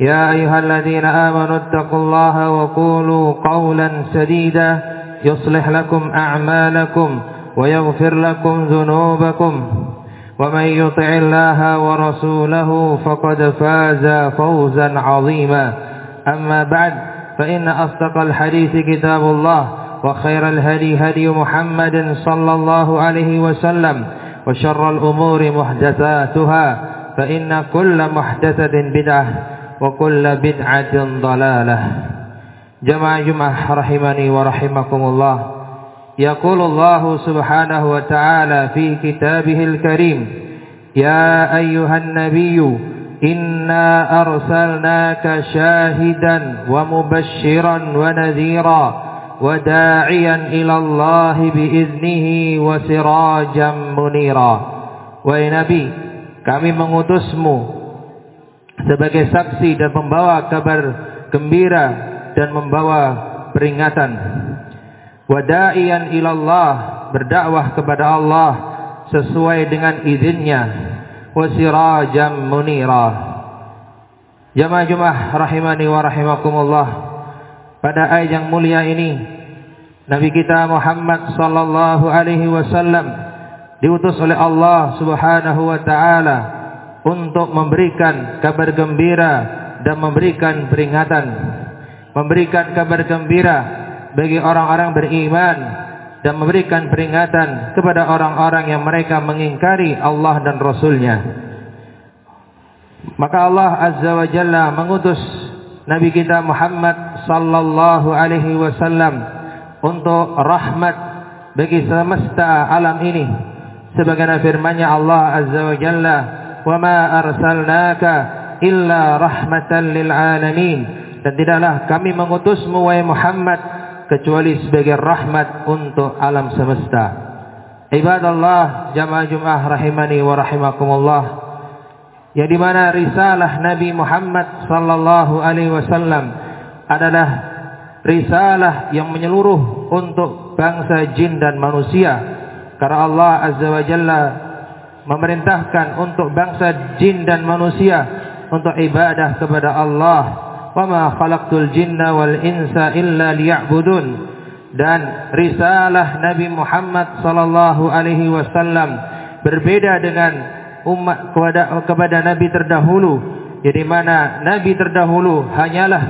يا أيها الذين آمنوا اتقوا الله وقولوا قولا سديدا يصلح لكم أعمالكم ويغفر لكم ذنوبكم ومن يطع الله ورسوله فقد فاز فوزا عظيما أما بعد فإن أصدق الحديث كتاب الله وخير الهدي هدي محمد صلى الله عليه وسلم وشر الأمور محدثاتها فإن كل محدثة بدعة وكل بدعة ضلالة جمع جمع رحمني ورحمكم الله يقول الله سبحانه وتعالى في كتابه الكريم يا أيها النبي إنا أرسلناك شاهدا ومبشرا ونذيرا وداعيا إلى الله بإذنه وسراجا منيرا Wahai Nabi, kami mengutusmu sebagai saksi dan membawa kabar gembira dan membawa peringatan. Wada'iyan ilallah berdakwah kepada Allah sesuai dengan izinnya. Wasirajam munira. Jamaah-jamaah rahimani wa rahimakumullah. Pada ayat yang mulia ini Nabi kita Muhammad sallallahu alaihi wasallam diutus oleh Allah Subhanahu wa taala untuk memberikan kabar gembira dan memberikan peringatan. Memberikan kabar gembira bagi orang-orang beriman dan memberikan peringatan kepada orang-orang yang mereka mengingkari Allah dan Rasulnya. Maka Allah Azza wa Jalla mengutus Nabi kita Muhammad sallallahu alaihi wasallam untuk rahmat bagi semesta alam ini. Sebagaimana firman-Nya Allah Azza wa Jalla وما أرسلناك إلا رحمة للعالمين dan tidaklah kami mengutusmu wahai Muhammad kecuali sebagai rahmat untuk alam semesta. Ibadallah jamaah Jumat rahimani wa rahimakumullah. Ya di mana risalah Nabi Muhammad sallallahu alaihi wasallam adalah risalah yang menyeluruh untuk bangsa jin dan manusia. Karena Allah Azza wa Jalla memerintahkan untuk bangsa jin dan manusia untuk ibadah kepada Allah. Wa ma khalaqtul jinna wal insa illa liya'budun. Dan risalah Nabi Muhammad sallallahu alaihi wasallam berbeda dengan umat kepada kepada nabi terdahulu. Jadi mana nabi terdahulu hanyalah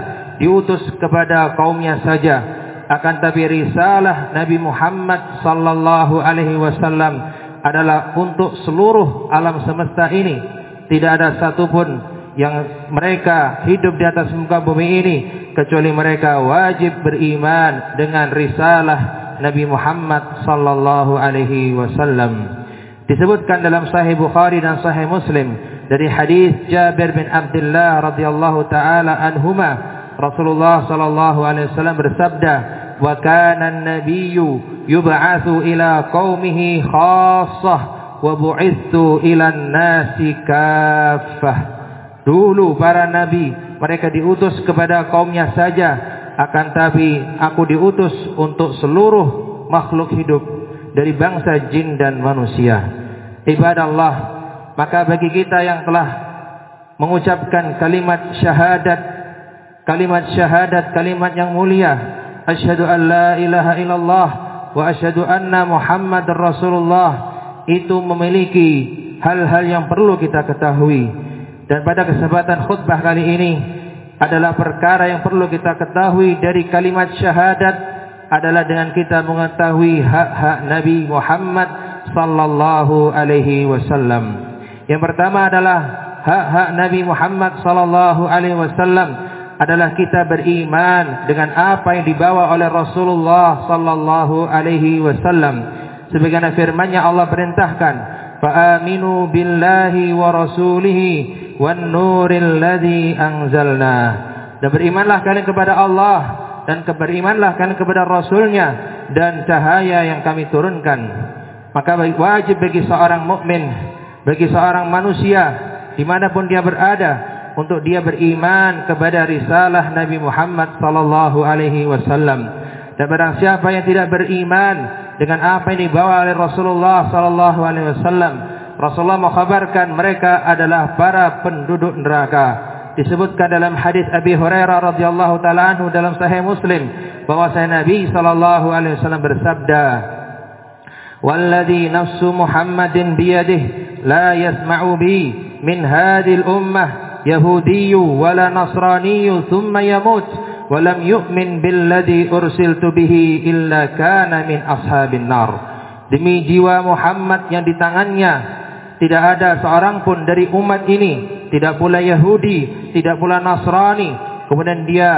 diutus kepada kaumnya saja. Akan tapi risalah Nabi Muhammad sallallahu alaihi wasallam adalah untuk seluruh alam semesta ini. Tidak ada satupun yang mereka hidup di atas muka bumi ini kecuali mereka wajib beriman dengan risalah Nabi Muhammad sallallahu alaihi wasallam. Disebutkan dalam Sahih Bukhari dan Sahih Muslim dari hadis Jabir bin Abdullah radhiyallahu taala anhuma Rasulullah sallallahu alaihi wasallam bersabda an-nabiyyu yub'atsu ila qaumihi khassah wa bu'itsu ila an-nasi kaffah Dulu para nabi mereka diutus kepada kaumnya saja akan tapi aku diutus untuk seluruh makhluk hidup dari bangsa jin dan manusia. Ibadah Allah, maka bagi kita yang telah mengucapkan kalimat syahadat, kalimat syahadat, kalimat yang mulia, asyhadu an la ilaha illallah wa asyhadu anna Muhammadar Rasulullah itu memiliki hal-hal yang perlu kita ketahui. Dan pada kesempatan khutbah kali ini adalah perkara yang perlu kita ketahui dari kalimat syahadat adalah dengan kita mengetahui hak-hak Nabi Muhammad sallallahu alaihi wasallam. Yang pertama adalah hak-hak Nabi Muhammad sallallahu alaihi wasallam adalah kita beriman dengan apa yang dibawa oleh Rasulullah sallallahu alaihi wasallam. Sebagaimana firman-Nya Allah perintahkan, "Fa'aminu billahi wa rasulihi wan nuril ladzi anzalna." Dan berimanlah kalian kepada Allah dan berimanlah kalian kepada Rasulnya dan cahaya yang kami turunkan. Maka wajib bagi seorang mukmin bagi seorang manusia di mana pun dia berada untuk dia beriman kepada risalah Nabi Muhammad sallallahu alaihi wasallam. Dan barang siapa yang tidak beriman dengan apa yang dibawa oleh Rasulullah sallallahu alaihi wasallam, Rasulullah mengkhabarkan mereka adalah para penduduk neraka. Disebutkan dalam hadis Abi Hurairah radhiyallahu taala anhu dalam Sahih Muslim bahwa Nabi sallallahu alaihi wasallam bersabda, "Wallazi nafsu Muhammadin biyadihi la yasma'u bi min hadhil ummah يهودي ولا نصراني ثم يموت ولم يؤمن بالذي أرسلت به إلا كان من أصحاب النار demi jiwa Muhammad yang di tangannya tidak ada seorang pun dari umat ini tidak pula Yahudi tidak pula Nasrani kemudian dia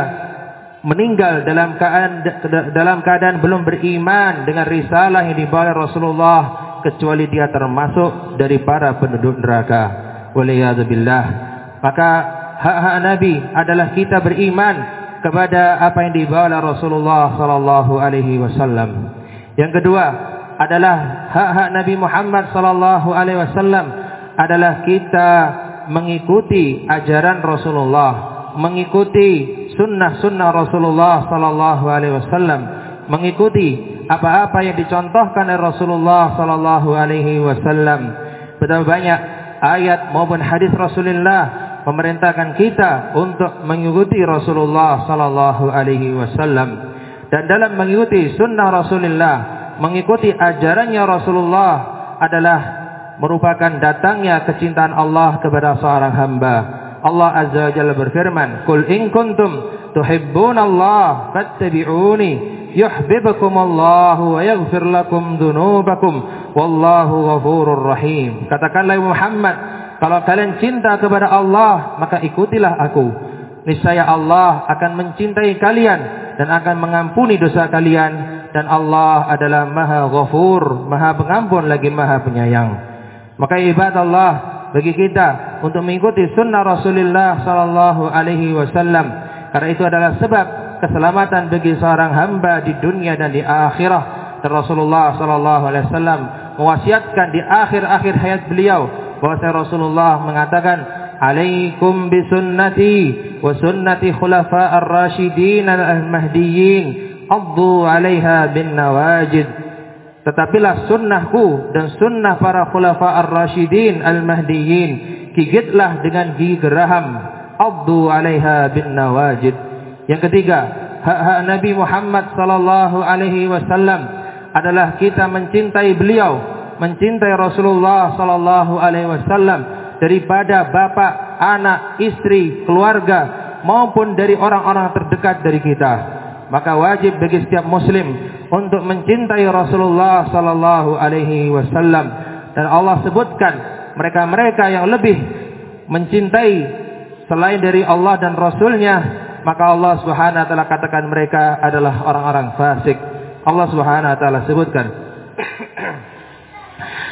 meninggal dalam keadaan dalam keadaan belum beriman dengan risalah yang dibawa Rasulullah kecuali dia termasuk dari para penduduk neraka. Waliyadzubillah. maka hak-hak Nabi adalah kita beriman kepada apa yang dibawa oleh Rasulullah sallallahu alaihi wasallam. Yang kedua adalah hak-hak Nabi Muhammad sallallahu alaihi wasallam adalah kita mengikuti ajaran Rasulullah, mengikuti sunnah-sunnah Rasulullah sallallahu alaihi wasallam, mengikuti apa-apa yang dicontohkan oleh Rasulullah sallallahu alaihi wasallam. Betapa banyak ayat maupun hadis Rasulullah memerintahkan kita untuk mengikuti Rasulullah sallallahu alaihi wasallam. Dan dalam mengikuti sunnah Rasulullah, mengikuti ajarannya Rasulullah adalah merupakan datangnya kecintaan Allah kepada seorang hamba. Allah Azza wa Jalla berfirman, "Qul in kuntum tuhibbunallaha fattabi'uni yuhibbukumullahu wa yaghfir lakum dzunubakum wallahu ghafurur rahim." Katakanlah Muhammad, kalau kalian cinta kepada Allah, maka ikutilah aku. Niscaya Allah akan mencintai kalian dan akan mengampuni dosa kalian dan Allah adalah Maha Ghafur, Maha Pengampun lagi Maha Penyayang. Maka ibadah Allah bagi kita untuk mengikuti sunnah Rasulullah sallallahu alaihi wasallam karena itu adalah sebab keselamatan bagi seorang hamba di dunia dan di akhirat dan Rasulullah sallallahu alaihi wasallam mewasiatkan di akhir-akhir hayat beliau bahwa Rasulullah mengatakan alaikum bisunnati wa sunnati khulafa ar-rasyidin al-mahdiyyin addu 'alaiha bin nawajid Tetapilah sunnahku dan sunnah para khulafa ar-rasyidin al-mahdiyyin. Gigitlah dengan gigi geraham. Abdu alaiha bin nawajid. Yang ketiga, hak-hak Nabi Muhammad sallallahu alaihi wasallam adalah kita mencintai beliau, mencintai Rasulullah sallallahu alaihi wasallam daripada bapak, anak, istri, keluarga maupun dari orang-orang terdekat dari kita. Maka wajib bagi setiap muslim untuk mencintai Rasulullah sallallahu alaihi wasallam dan Allah sebutkan mereka-mereka yang lebih mencintai selain dari Allah dan Rasulnya maka Allah Subhanahu wa taala katakan mereka adalah orang-orang fasik. Allah Subhanahu wa taala sebutkan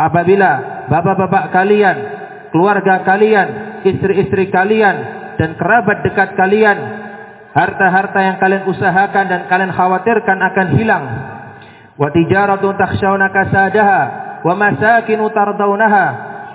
apabila bapak-bapak kalian, keluarga kalian, istri-istri kalian dan kerabat dekat kalian harta-harta yang kalian usahakan dan kalian khawatirkan akan hilang. Wa tijaratun takhshawna kasadaha wa tardawnaha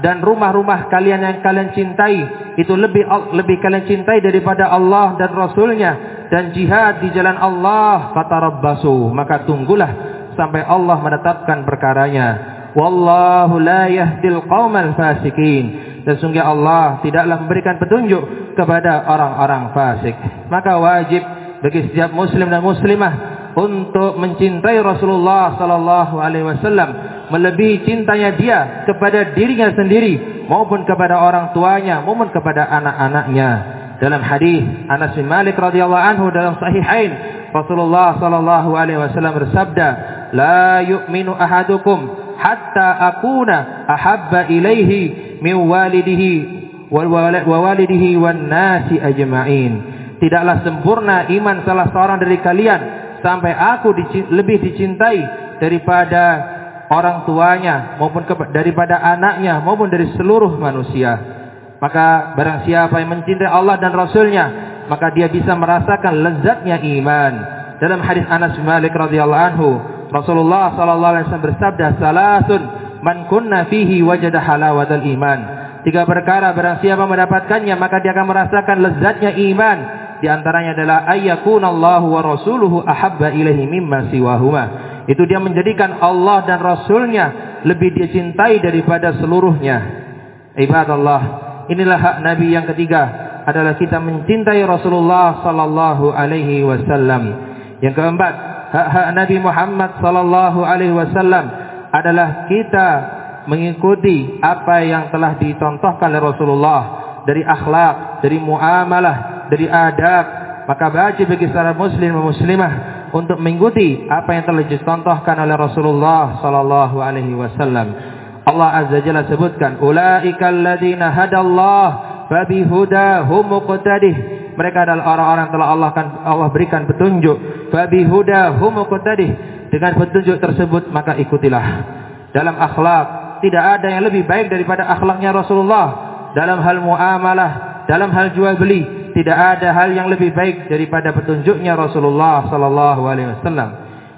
dan rumah-rumah kalian yang kalian cintai itu lebih lebih kalian cintai daripada Allah dan Rasulnya dan jihad di jalan Allah fatarabbasu maka tunggulah sampai Allah menetapkan perkaranya wallahu la yahdil qaumal fasikin. Dan sungguh Allah tidaklah memberikan petunjuk kepada orang-orang fasik. Maka wajib bagi setiap muslim dan muslimah untuk mencintai Rasulullah sallallahu alaihi wasallam melebihi cintanya dia kepada dirinya sendiri maupun kepada orang tuanya maupun kepada anak-anaknya. Dalam hadis Anas bin Malik radhiyallahu anhu dalam sahihain Rasulullah sallallahu alaihi wasallam bersabda la yu'minu ahadukum hatta akuna ahabba ilaihi min walidihi wa walidihi wan nasi ajma'in tidaklah sempurna iman salah seorang dari kalian sampai aku lebih dicintai daripada orang tuanya maupun daripada anaknya maupun dari seluruh manusia maka barang siapa yang mencintai Allah dan Rasulnya, maka dia bisa merasakan lezatnya iman. Dalam hadis Anas bin Malik radhiyallahu anhu, Rasulullah sallallahu alaihi wasallam bersabda, "Salasun man kunna fihi wajada halawatal iman." Tiga perkara barang siapa mendapatkannya, maka dia akan merasakan lezatnya iman. Di antaranya adalah ayyakunallahu wa rasuluhu ahabba ilaihi mimma siwahuma. Itu dia menjadikan Allah dan Rasulnya lebih dia cintai daripada seluruhnya. Ibadallah, Inilah hak Nabi yang ketiga adalah kita mencintai Rasulullah sallallahu alaihi wasallam. Yang keempat, hak-hak Nabi Muhammad sallallahu alaihi wasallam adalah kita mengikuti apa yang telah dicontohkan oleh Rasulullah dari akhlak, dari muamalah, dari adab. Maka wajib bagi seorang muslim dan muslimah untuk mengikuti apa yang telah dicontohkan oleh Rasulullah sallallahu alaihi wasallam. Allah Azza Jalla sebutkan ulaikal ladzina hadallah fabihudahum muqtadih mereka adalah orang-orang telah Allah Allah berikan petunjuk fabihudahum muqtadih dengan petunjuk tersebut maka ikutilah. Dalam akhlak tidak ada yang lebih baik daripada akhlaknya Rasulullah. Dalam hal muamalah dalam hal jual beli tidak ada hal yang lebih baik daripada petunjuknya Rasulullah sallallahu alaihi wasallam.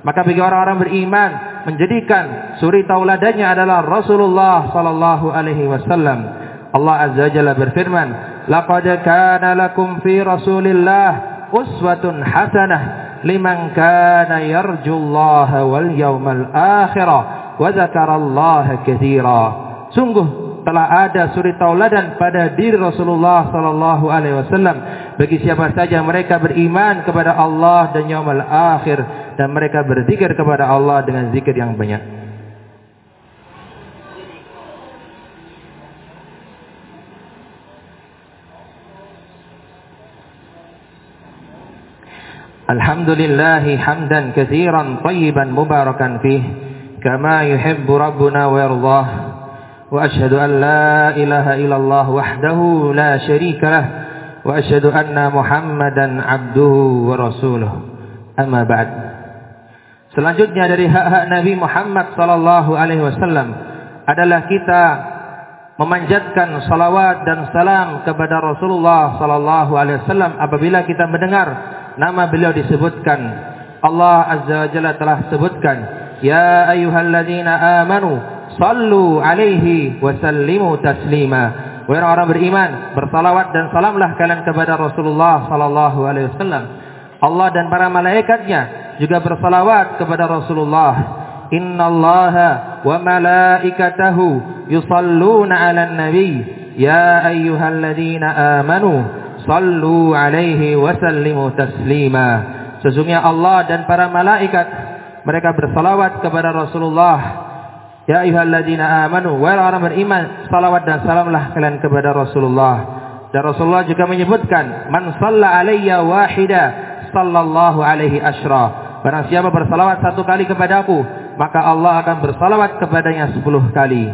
Maka bagi orang-orang beriman menjadikan suri tauladannya adalah Rasulullah sallallahu alaihi wasallam. Allah azza jalla berfirman, "Laqad kana lakum fi Rasulillah uswatun hasanah liman kana yarjullaha wal yawmal akhir wa dzakarallaha katsira." Sungguh telah ada suri tauladan pada diri Rasulullah sallallahu alaihi wasallam bagi siapa saja mereka beriman kepada Allah dan yaumul akhir dan mereka berzikir kepada Allah dengan zikir yang banyak. Alhamdulillah hamdan katsiran tayyiban mubarakan fih kama yuhibbu rabbuna wa yardah. Wa ashhadu an la ilaha illallah wahdahu la syarika lah. Wa ashhadu anna muhammadan abduhu wa rasuluh. Amma ba'd. Selanjutnya dari hak-hak Nabi Muhammad sallallahu alaihi wasallam adalah kita memanjatkan salawat dan salam kepada Rasulullah sallallahu alaihi wasallam apabila kita mendengar nama beliau disebutkan. Allah azza wa jalla telah sebutkan, "Ya ayyuhalladzina amanu sallu alaihi wa sallimu taslima." Wahai orang beriman, bersalawat dan salamlah kalian kepada Rasulullah sallallahu alaihi wasallam. Allah dan para malaikatnya juga bersalawat kepada Rasulullah. Innallaha wa malaikatahu yusalluna 'alan nabi ya ayyuhalladzina amanu sallu 'alaihi wa sallimu taslima. Sesungguhnya Allah dan para malaikat mereka bersalawat kepada Rasulullah. Ya ayyuhalladzina amanu wa orang beriman salawat dan salamlah kalian kepada Rasulullah. Dan Rasulullah juga menyebutkan man shalla alayya wahida sallallahu alaihi asyra. Barang siapa bersalawat satu kali kepadaku, maka Allah akan bersalawat kepadanya sepuluh kali.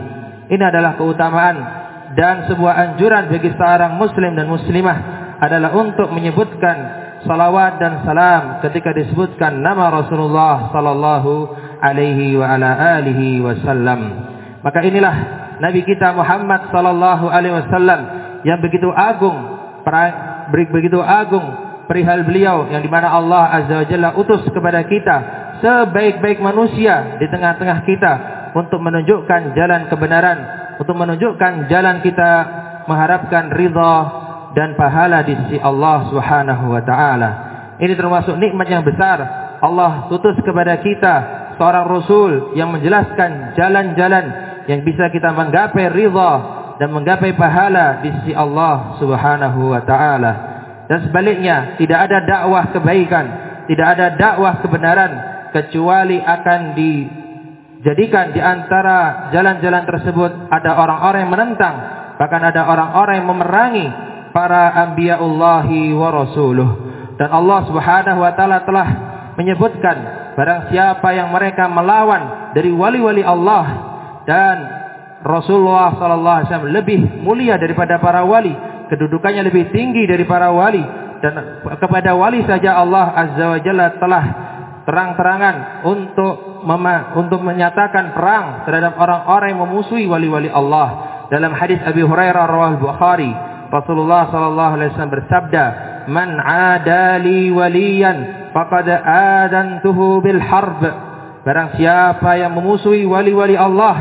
Ini adalah keutamaan dan sebuah anjuran bagi seorang muslim dan muslimah adalah untuk menyebutkan salawat dan salam ketika disebutkan nama Rasulullah sallallahu alaihi wa ala alihi wasallam. Maka inilah Nabi kita Muhammad sallallahu alaihi wasallam yang begitu agung begitu agung perihal beliau yang dimana Allah Azza wa Jalla utus kepada kita sebaik-baik manusia di tengah-tengah kita untuk menunjukkan jalan kebenaran, untuk menunjukkan jalan kita mengharapkan ridha dan pahala di sisi Allah Subhanahu wa taala. Ini termasuk nikmat yang besar. Allah tutus kepada kita seorang rasul yang menjelaskan jalan-jalan yang bisa kita menggapai ridha dan menggapai pahala di sisi Allah Subhanahu wa taala. Dan sebaliknya, tidak ada dakwah kebaikan, tidak ada dakwah kebenaran kecuali akan dijadikan di antara jalan-jalan tersebut ada orang-orang yang menentang, bahkan ada orang-orang yang memerangi para anbiya'ullahi wa rasuluh. Dan Allah Subhanahu wa taala telah menyebutkan barang siapa yang mereka melawan dari wali-wali Allah dan Rasulullah sallallahu alaihi wasallam lebih mulia daripada para wali, kedudukannya lebih tinggi dari para wali dan kepada wali saja Allah azza wa jalla telah terang-terangan untuk mema, untuk menyatakan perang terhadap orang-orang yang memusuhi wali-wali Allah. Dalam hadis Abi Hurairah rawah Bukhari, Rasulullah sallallahu alaihi wasallam bersabda, "Man 'adali waliyan faqad adantuhu bil harb." Barang siapa yang memusuhi wali-wali Allah,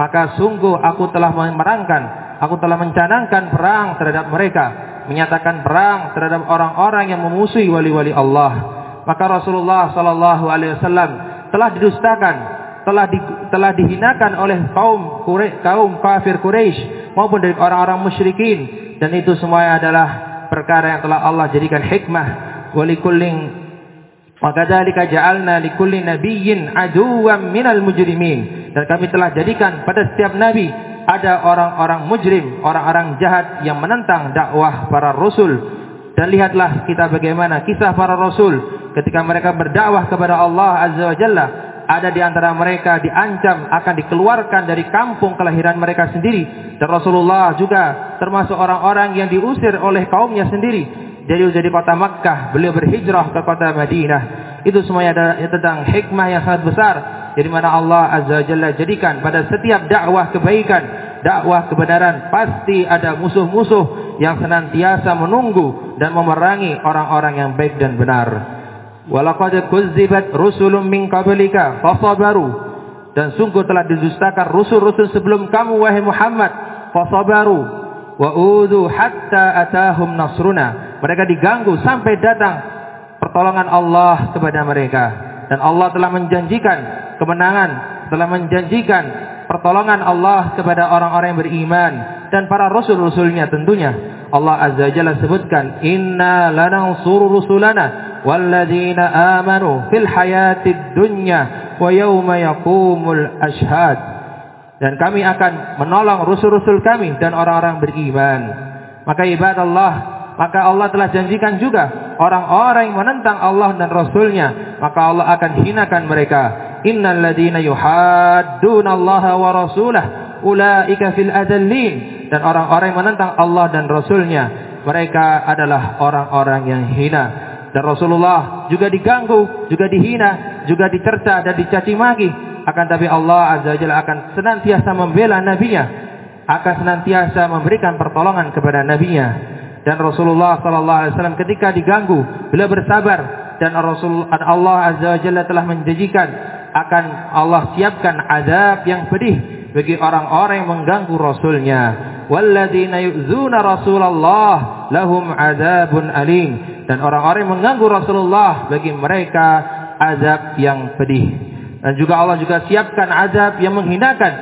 maka sungguh aku telah memerangkan, aku telah mencanangkan perang terhadap mereka, menyatakan perang terhadap orang-orang yang memusuhi wali-wali Allah. Maka Rasulullah sallallahu alaihi wasallam telah didustakan, telah di, telah dihinakan oleh kaum kaum kafir Quraisy maupun dari orang-orang musyrikin dan itu semuanya adalah perkara yang telah Allah jadikan hikmah. Walikullin wa kadzalika ja'alna likulli nabiyyin aduwwan minal mujrimin. Dan kami telah jadikan pada setiap nabi ada orang-orang mujrim, orang-orang jahat yang menentang dakwah para rasul. Dan lihatlah kita bagaimana kisah para rasul ketika mereka berdakwah kepada Allah Azza wa Jalla ada di antara mereka diancam akan dikeluarkan dari kampung kelahiran mereka sendiri. Dan Rasulullah juga termasuk orang-orang yang diusir oleh kaumnya sendiri. Dari dari kota Makkah beliau berhijrah ke kota Madinah. Itu semuanya ada tentang hikmah yang sangat besar dari mana Allah Azza Jalla jadikan pada setiap dakwah kebaikan dakwah kebenaran pasti ada musuh-musuh yang senantiasa menunggu dan memerangi orang-orang yang baik dan benar. Walaqad kuzzibat rusulun min qablika fasabaru. Dan sungguh telah didustakan rusul-rusul sebelum kamu wahai Muhammad, fasabaru wa udhu hatta atahum nasruna. Mereka diganggu sampai datang pertolongan Allah kepada mereka. Dan Allah telah menjanjikan kemenangan, telah menjanjikan pertolongan Allah kepada orang-orang yang beriman dan para rasul-rasulnya tentunya. Allah Azza Jalla sebutkan, "Inna lanansuru rusulana والذين آمنوا في الحياة الدنيا ويوم يقوم الأشهاد dan kami akan menolong rusul-rusul kami dan orang-orang beriman maka ibadah Allah maka Allah telah janjikan juga orang-orang yang menentang Allah dan Rasulnya maka Allah akan hinakan mereka innal ladina yuhadduna Allah wa rasulah ulaika fil adallin dan orang-orang yang menentang Allah dan Rasulnya mereka adalah orang-orang yang hina dan Rasulullah juga diganggu, juga dihina, juga dicerca dan dicaci maki. Akan tapi Allah Azza Jalla akan senantiasa membela nabinya, akan senantiasa memberikan pertolongan kepada nabinya. Dan Rasulullah sallallahu alaihi wasallam ketika diganggu, beliau bersabar dan Rasul Allah Azza Jalla telah menjanjikan akan Allah siapkan azab yang pedih bagi orang-orang yang mengganggu rasulnya. Walladzina yu'zuna Rasulullah lahum azabun alim dan orang-orang yang mengganggu Rasulullah bagi mereka azab yang pedih. Dan juga Allah juga siapkan azab yang menghinakan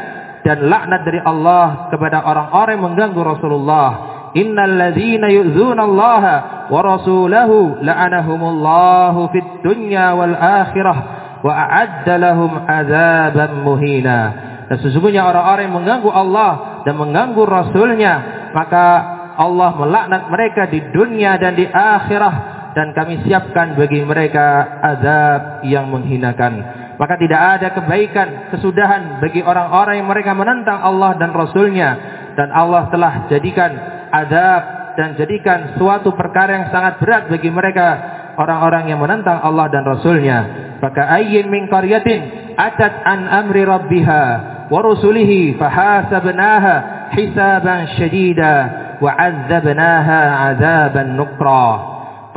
dan laknat dari Allah kepada orang-orang yang mengganggu Rasulullah. Innal ladzina yu'dzuna Allah wa rasulahu la'anahumullahu fid dunya wal akhirah wa a'adda lahum azaban muhina. Dan sesungguhnya orang-orang yang mengganggu Allah dan mengganggu Rasulnya maka Allah melaknat mereka di dunia dan di akhirah dan kami siapkan bagi mereka azab yang menghinakan. Maka tidak ada kebaikan, kesudahan bagi orang-orang yang mereka menentang Allah dan Rasulnya. Dan Allah telah jadikan azab dan jadikan suatu perkara yang sangat berat bagi mereka orang-orang yang menentang Allah dan Rasulnya. Maka ayyin min qaryatin atat an amri rabbiha wa rusulihi fahasabnaha hisaban syadida وعذبناها عذابا نكرا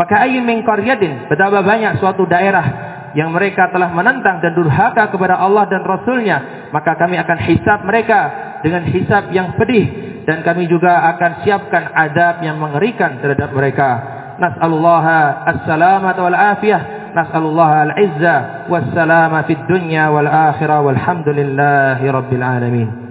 فكأي min qaryatin betapa banyak suatu daerah yang mereka telah menentang dan durhaka kepada Allah dan Rasulnya maka kami akan hisab mereka dengan hisab yang pedih dan kami juga akan siapkan adab yang mengerikan terhadap mereka Nas'alullaha as-salamata wal afiyah. نسأل الله العزة والسلام في الدنيا والآخرة والحمد لله رب العالمين.